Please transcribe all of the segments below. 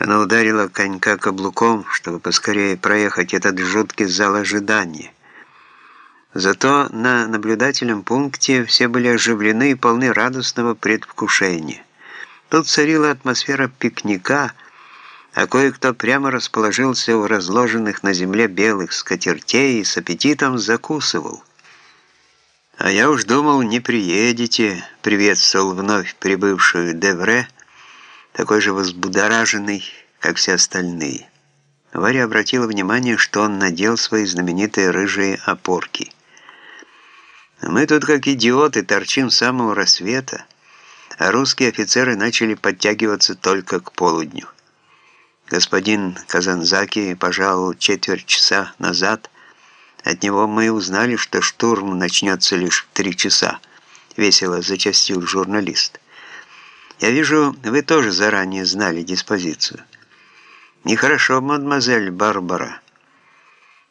Она ударила конька каблуком, чтобы поскорее проехать этот жуткий зал ожидания. Зато на наблюдательном пункте все были оживлены и полны радостного предвкушения. Тут царила атмосфера пикника, а кое-кто прямо расположился у разложенных на земле белых скатертей и с аппетитом закусывал. «А я уж думал, не приедете», — приветствовал вновь прибывшую Девре, такой же возбудораженный, как все остальные. Варя обратила внимание, что он надел свои знаменитые рыжие опорки. «Мы тут как идиоты торчим с самого рассвета, а русские офицеры начали подтягиваться только к полудню. Господин Казанзаки пожаловал четверть часа назад, от него мы узнали, что штурм начнется лишь в три часа», — весело зачастил журналист. «Я вижу, вы тоже заранее знали диспозицию». «Нехорошо, мадемуазель Барбара.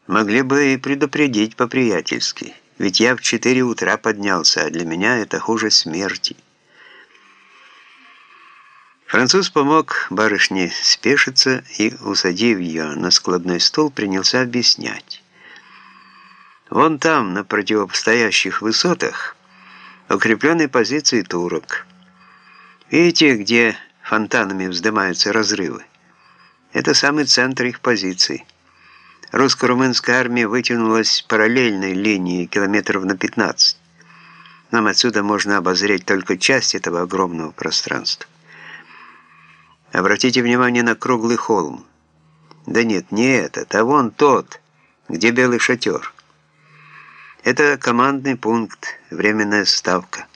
Могли бы и предупредить по-приятельски, ведь я в четыре утра поднялся, а для меня это хуже смерти». Француз помог барышне спешиться и, усадив ее на складной стул, принялся объяснять. Вон там, на противостоящих высотах, укрепленные позиции турок. Видите, где фонтанами вздымаются разрывы? Это самый центр их позиций. Русско-румынская армия вытянулась параллельной линией километров на 15. Нам отсюда можно обозреть только часть этого огромного пространства. Обратите внимание на круглый холм. Да нет, не этот, а вон тот, где белый шатер. Это командный пункт, временная ставка.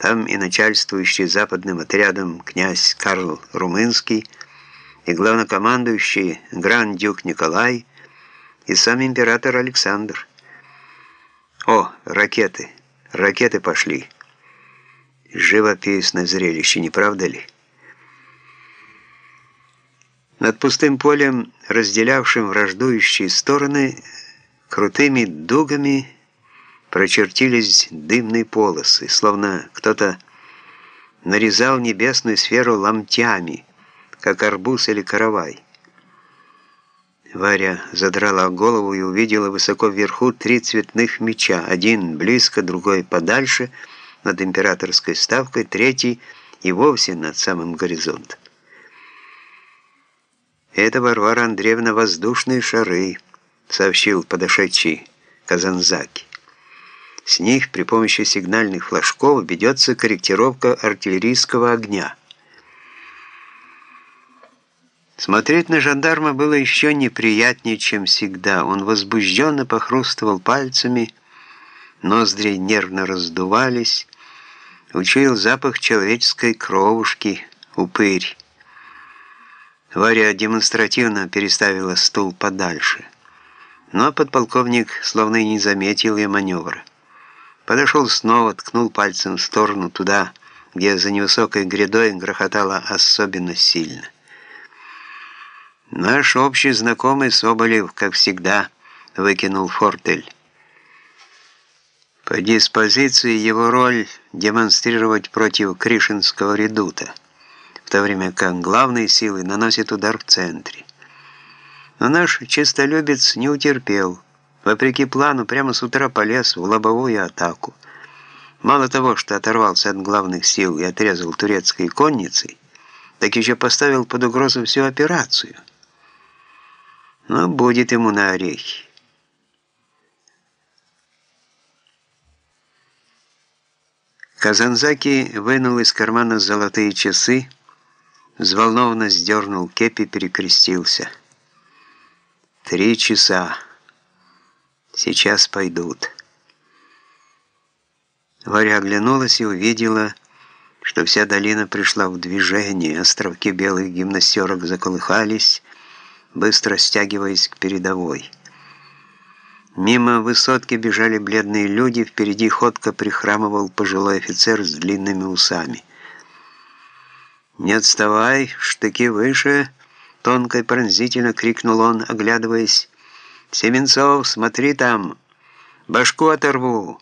Там и начальствующий западным отрядом князь Карл Румынский, и главнокомандующий гранд-дюк Николай, и сам император Александр. О, ракеты, ракеты пошли. Живописное зрелище, не правда ли? Над пустым полем, разделявшим враждующие стороны, Крутыми дугами прочертились дымные полосы, словно кто-то нарезал небесную сферу ломтями, как арбуз или каравай. Варя задрала голову и увидела высоко вверху три цветных меча, один близко, другой подальше, над императорской ставкой, третий и вовсе над самым горизонтом. Это Варвара Андреевна воздушные шары — сообщил подошедший Казанзаки. С них при помощи сигнальных флажков ведется корректировка артиллерийского огня. Смотреть на жандарма было еще неприятнее, чем всегда. Он возбужденно похрустывал пальцами, ноздри нервно раздувались, учуял запах человеческой кровушки, упырь. Варя демонстративно переставила стул подальше. Но подполковник словно и не заметил ее маневра. Подошел снова, ткнул пальцем в сторону туда, где за невысокой грядой грохотало особенно сильно. «Наш общий знакомый Соболев, как всегда», — выкинул фортель. По диспозиции его роль демонстрировать против Кришинского редута, в то время как главные силы наносят удар в центре. Но наш честолюбец не утерпел. Вопреки плану, прямо с утра полез в лобовую атаку. Мало того, что оторвался от главных сил и отрезал турецкой конницей, так еще поставил под угрозу всю операцию. Но будет ему на орехи. Казанзаки вынул из кармана золотые часы, взволнованно сдернул кепи, перекрестился – Три часа. Сейчас пойдут. Варя оглянулась и увидела, что вся долина пришла в движение, островки белых гимнастерок заколыхались, быстро стягиваясь к передовой. Мимо высотки бежали бледные люди, впереди ходко прихрамывал пожилой офицер с длинными усами. «Не отставай, штыки выше!» Тонко и пронзительно крикнул он, оглядываясь. «Семенцов, смотри там! Башку оторву!»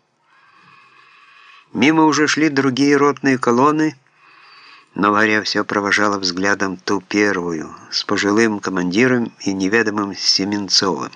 Мимо уже шли другие ротные колонны, но Варя все провожала взглядом ту первую, с пожилым командиром и неведомым Семенцовым.